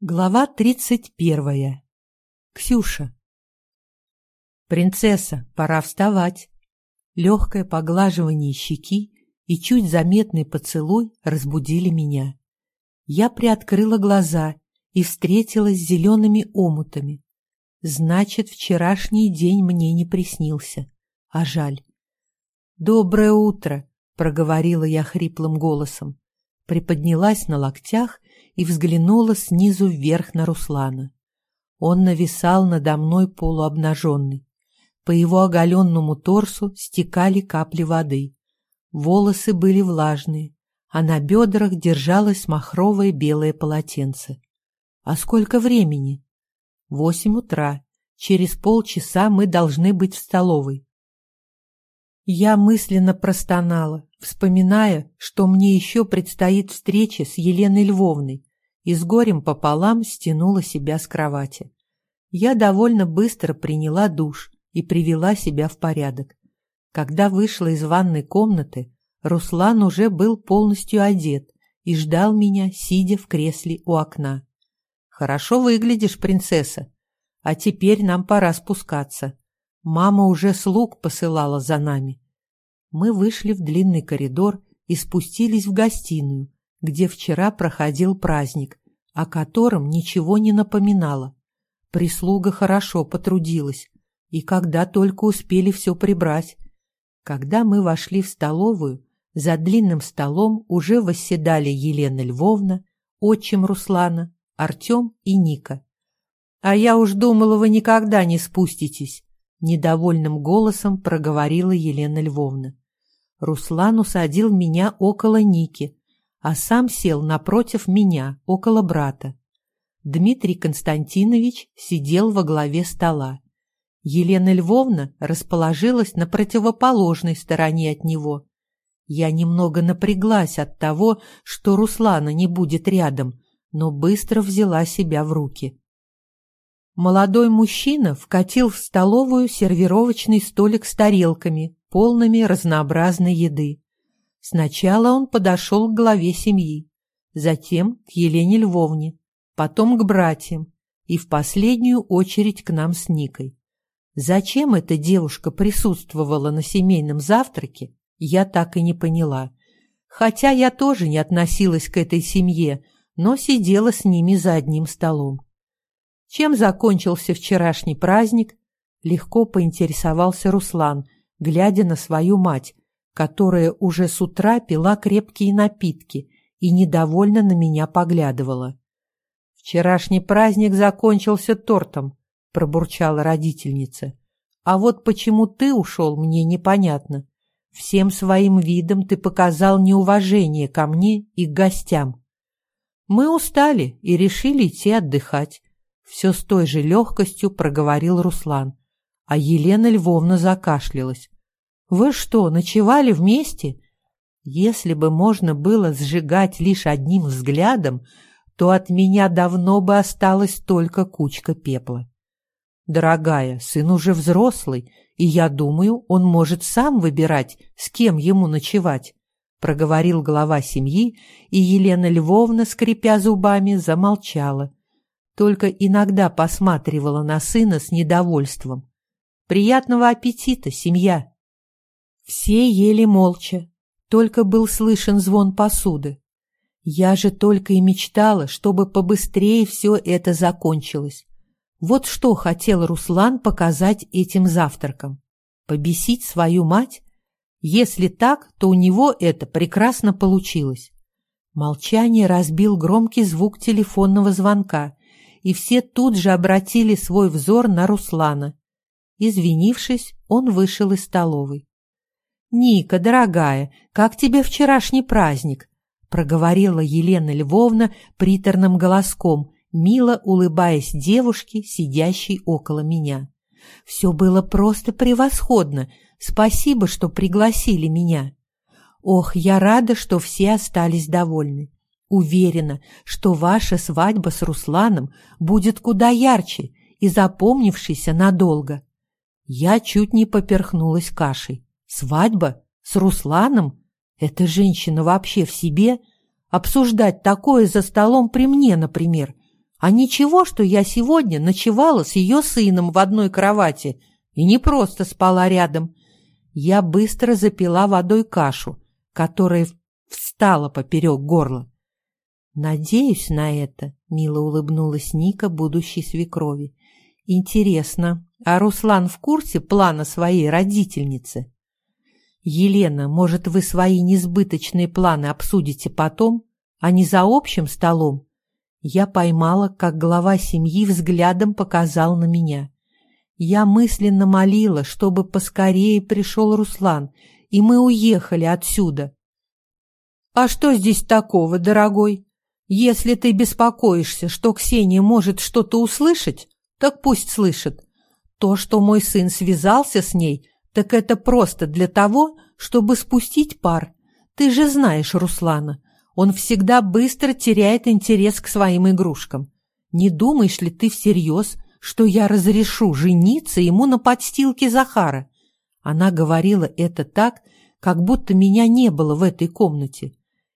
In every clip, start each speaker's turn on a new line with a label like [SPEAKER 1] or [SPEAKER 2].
[SPEAKER 1] Глава тридцать первая. Ксюша. «Принцесса, пора вставать!» Легкое поглаживание щеки и чуть заметный поцелуй разбудили меня. Я приоткрыла глаза и встретилась с зелеными омутами. Значит, вчерашний день мне не приснился, а жаль. «Доброе утро!» — проговорила я хриплым голосом. Приподнялась на локтях и взглянула снизу вверх на Руслана. Он нависал надо мной полуобнаженный. По его оголенному торсу стекали капли воды. Волосы были влажные, а на бедрах держалось махровое белое полотенце. «А сколько времени?» «Восемь утра. Через полчаса мы должны быть в столовой». Я мысленно простонала, вспоминая, что мне еще предстоит встреча с Еленой Львовной, и с горем пополам стянула себя с кровати. Я довольно быстро приняла душ и привела себя в порядок. Когда вышла из ванной комнаты, Руслан уже был полностью одет и ждал меня, сидя в кресле у окна. «Хорошо выглядишь, принцесса. А теперь нам пора спускаться. Мама уже слуг посылала за нами». Мы вышли в длинный коридор и спустились в гостиную, где вчера проходил праздник, о котором ничего не напоминало. Прислуга хорошо потрудилась, и когда только успели все прибрать. Когда мы вошли в столовую, за длинным столом уже восседали Елена Львовна, отчим Руслана, Артем и Ника. «А я уж думала, вы никогда не спуститесь», — недовольным голосом проговорила Елена Львовна. Руслан усадил меня около Ники, а сам сел напротив меня, около брата. Дмитрий Константинович сидел во главе стола. Елена Львовна расположилась на противоположной стороне от него. Я немного напряглась от того, что Руслана не будет рядом, но быстро взяла себя в руки. Молодой мужчина вкатил в столовую сервировочный столик с тарелками, полными разнообразной еды. Сначала он подошел к главе семьи, затем к Елене Львовне, потом к братьям и в последнюю очередь к нам с Никой. Зачем эта девушка присутствовала на семейном завтраке, я так и не поняла. Хотя я тоже не относилась к этой семье, но сидела с ними за одним столом. Чем закончился вчерашний праздник? Легко поинтересовался Руслан, глядя на свою мать, которая уже с утра пила крепкие напитки и недовольно на меня поглядывала. «Вчерашний праздник закончился тортом», — пробурчала родительница. «А вот почему ты ушел, мне непонятно. Всем своим видом ты показал неуважение ко мне и к гостям. Мы устали и решили идти отдыхать». Все с той же легкостью проговорил Руслан, а Елена Львовна закашлялась. Вы что, ночевали вместе? Если бы можно было сжигать лишь одним взглядом, то от меня давно бы осталась только кучка пепла. Дорогая, сын уже взрослый, и я думаю, он может сам выбирать, с кем ему ночевать, проговорил глава семьи, и Елена Львовна, скрипя зубами, замолчала. Только иногда посматривала на сына с недовольством. «Приятного аппетита, семья!» Все ели молча, только был слышен звон посуды. Я же только и мечтала, чтобы побыстрее все это закончилось. Вот что хотел Руслан показать этим завтраком. Побесить свою мать? Если так, то у него это прекрасно получилось. Молчание разбил громкий звук телефонного звонка, и все тут же обратили свой взор на Руслана. Извинившись, он вышел из столовой. «Ника, дорогая, как тебе вчерашний праздник?» — проговорила Елена Львовна приторным голоском, мило улыбаясь девушке, сидящей около меня. «Все было просто превосходно. Спасибо, что пригласили меня. Ох, я рада, что все остались довольны. Уверена, что ваша свадьба с Русланом будет куда ярче и запомнившейся надолго». Я чуть не поперхнулась кашей. Свадьба? С Русланом? Эта женщина вообще в себе? Обсуждать такое за столом при мне, например. А ничего, что я сегодня ночевала с ее сыном в одной кровати и не просто спала рядом. Я быстро запила водой кашу, которая встала поперек горла. «Надеюсь на это», — мило улыбнулась Ника будущей свекрови. «Интересно, а Руслан в курсе плана своей родительницы?» «Елена, может, вы свои несбыточные планы обсудите потом, а не за общим столом?» Я поймала, как глава семьи взглядом показал на меня. Я мысленно молила, чтобы поскорее пришел Руслан, и мы уехали отсюда. «А что здесь такого, дорогой?» Если ты беспокоишься, что Ксения может что-то услышать, так пусть слышит. То, что мой сын связался с ней, так это просто для того, чтобы спустить пар. Ты же знаешь Руслана. Он всегда быстро теряет интерес к своим игрушкам. Не думаешь ли ты всерьез, что я разрешу жениться ему на подстилке Захара? Она говорила это так, как будто меня не было в этой комнате.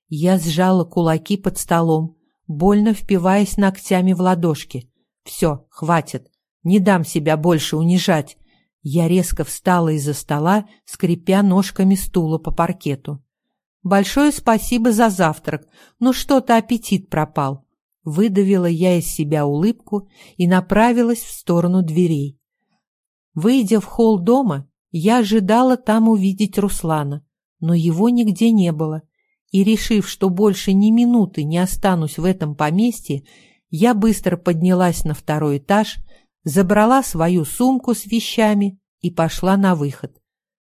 [SPEAKER 1] Я сжала кулаки под столом, больно впиваясь ногтями в ладошки. «Все, хватит. Не дам себя больше унижать». Я резко встала из-за стола, скрипя ножками стула по паркету. «Большое спасибо за завтрак, но что-то аппетит пропал». Выдавила я из себя улыбку и направилась в сторону дверей. Выйдя в холл дома, я ожидала там увидеть Руслана, но его нигде не было и, решив, что больше ни минуты не останусь в этом поместье, я быстро поднялась на второй этаж, забрала свою сумку с вещами и пошла на выход.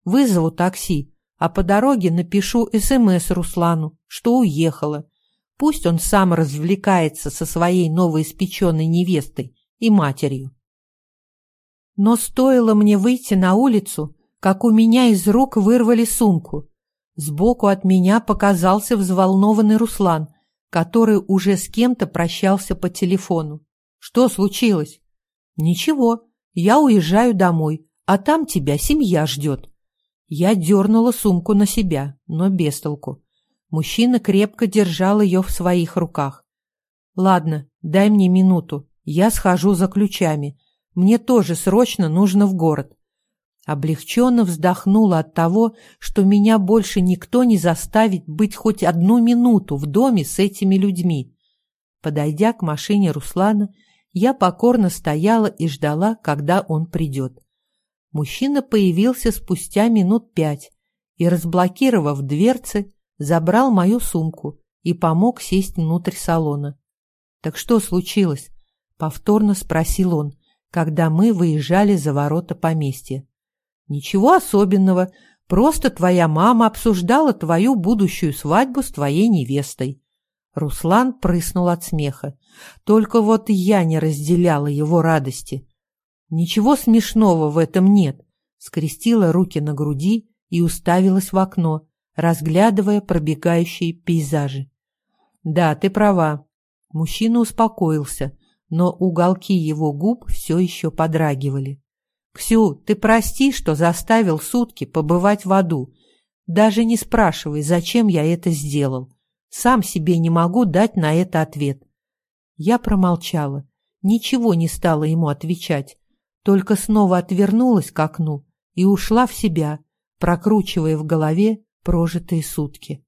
[SPEAKER 1] Вызову такси, а по дороге напишу СМС Руслану, что уехала. Пусть он сам развлекается со своей новоиспеченной невестой и матерью. Но стоило мне выйти на улицу, как у меня из рук вырвали сумку. Сбоку от меня показался взволнованный Руслан, который уже с кем-то прощался по телефону. «Что случилось?» «Ничего, я уезжаю домой, а там тебя семья ждет». Я дернула сумку на себя, но без толку. Мужчина крепко держал ее в своих руках. «Ладно, дай мне минуту, я схожу за ключами. Мне тоже срочно нужно в город. Облегченно вздохнула от того, что меня больше никто не заставит быть хоть одну минуту в доме с этими людьми. Подойдя к машине Руслана, я покорно стояла и ждала, когда он придет. Мужчина появился спустя минут пять и, разблокировав дверцы, забрал мою сумку и помог сесть внутрь салона. «Так что случилось?» — повторно спросил он, когда мы выезжали за ворота поместья. Ничего особенного, просто твоя мама обсуждала твою будущую свадьбу с твоей невестой. Руслан прыснул от смеха. Только вот я не разделяла его радости. Ничего смешного в этом нет. Скрестила руки на груди и уставилась в окно, разглядывая пробегающие пейзажи. Да, ты права. Мужчина успокоился, но уголки его губ все еще подрагивали. «Ксю, ты прости, что заставил сутки побывать в аду. Даже не спрашивай, зачем я это сделал. Сам себе не могу дать на это ответ». Я промолчала, ничего не стала ему отвечать, только снова отвернулась к окну и ушла в себя, прокручивая в голове прожитые сутки.